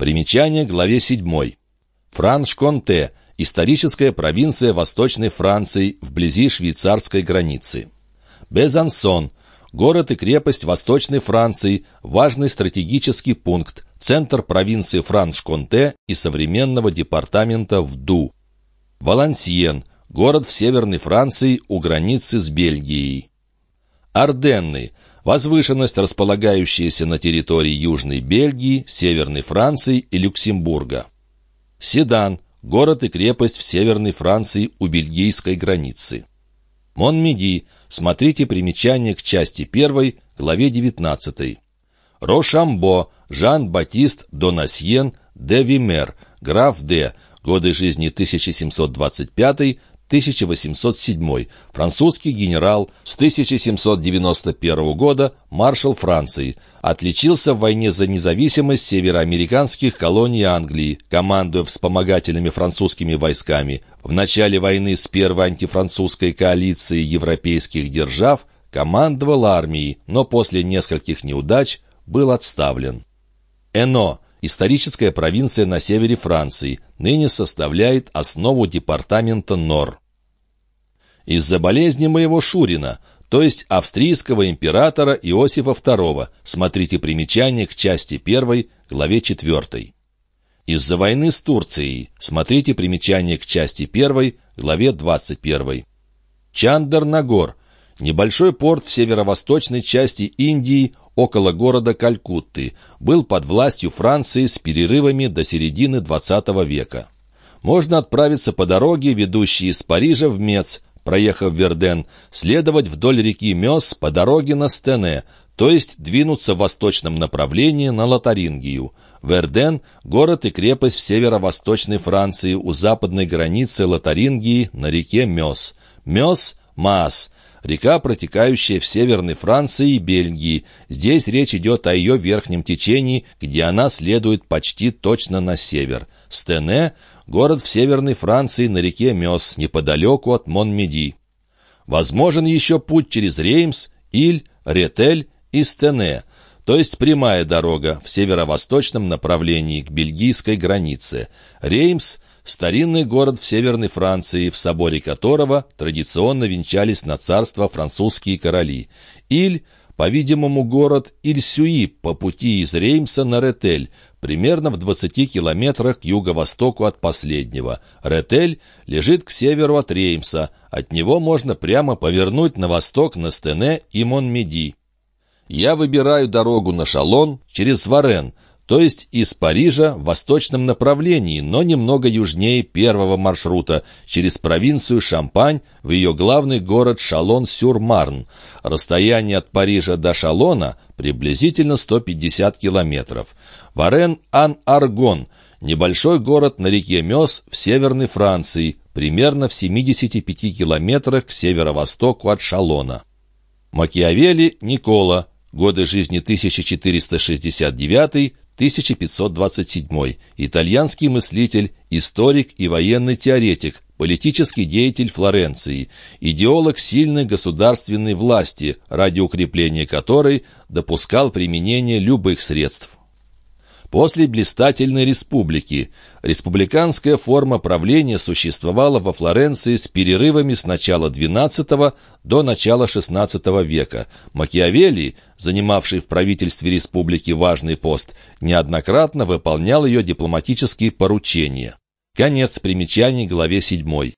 Примечание главе 7. Франш-Конте – историческая провинция Восточной Франции вблизи швейцарской границы. Безансон – город и крепость Восточной Франции, важный стратегический пункт, центр провинции Франш-Конте и современного департамента Вду. Валансиен – город в Северной Франции у границы с Бельгией. Арденны – возвышенность, располагающаяся на территории Южной Бельгии, Северной Франции и Люксембурга. Седан – город и крепость в Северной Франции у бельгийской границы. Монмеди – смотрите примечание к части 1, главе 19. Рошамбо – Жан-Батист Донасьен де Вимер, граф де, годы жизни 1725 1807, французский генерал, с 1791 года маршал Франции, отличился в войне за независимость североамериканских колоний Англии, командуя вспомогательными французскими войсками. В начале войны с первой антифранцузской коалицией европейских держав командовал армией, но после нескольких неудач был отставлен. Эно – историческая провинция на севере Франции, ныне составляет основу департамента Нор. Из-за болезни моего Шурина, то есть австрийского императора Иосифа II, смотрите примечание к части 1, главе 4. Из-за войны с Турцией, смотрите примечание к части 1, главе 21. Чандер-Нагор, небольшой порт в северо-восточной части Индии, около города Калькутты, был под властью Франции с перерывами до середины XX века. Можно отправиться по дороге, ведущей из Парижа в Мец, проехав Верден, следовать вдоль реки Мёс по дороге на Стене, то есть двинуться в восточном направлении на Лотарингию. Верден – город и крепость в северо-восточной Франции у западной границы Лотарингии на реке Мёс. Мёс – Маас – река, протекающая в северной Франции и Бельгии. Здесь речь идет о ее верхнем течении, где она следует почти точно на север. Стене город в северной Франции на реке Мёс, неподалеку от Монмеди. Возможен еще путь через Реймс, Иль, Ретель и Стене, то есть прямая дорога в северо-восточном направлении к бельгийской границе. Реймс – старинный город в северной Франции, в соборе которого традиционно венчались на царство французские короли. Иль – по-видимому, город Ильсюи по пути из Реймса на Ретель, примерно в 20 километрах к юго-востоку от последнего. Ретель лежит к северу от Реймса. От него можно прямо повернуть на восток на Стене и Монмеди. Я выбираю дорогу на Шалон через Варен – то есть из Парижа в восточном направлении, но немного южнее первого маршрута, через провинцию Шампань в ее главный город Шалон-сюр-Марн. Расстояние от Парижа до Шалона приблизительно 150 километров. Варен-Ан-Аргон – небольшой город на реке Мёс в северной Франции, примерно в 75 километрах к северо-востоку от Шалона. Макиавелли Никола, годы жизни 1469 1527. Итальянский мыслитель, историк и военный теоретик, политический деятель Флоренции, идеолог сильной государственной власти, ради укрепления которой допускал применение любых средств. После блистательной республики республиканская форма правления существовала во Флоренции с перерывами с начала XII до начала XVI века. Макиавелли, занимавший в правительстве республики важный пост, неоднократно выполнял ее дипломатические поручения. Конец примечаний главе 7.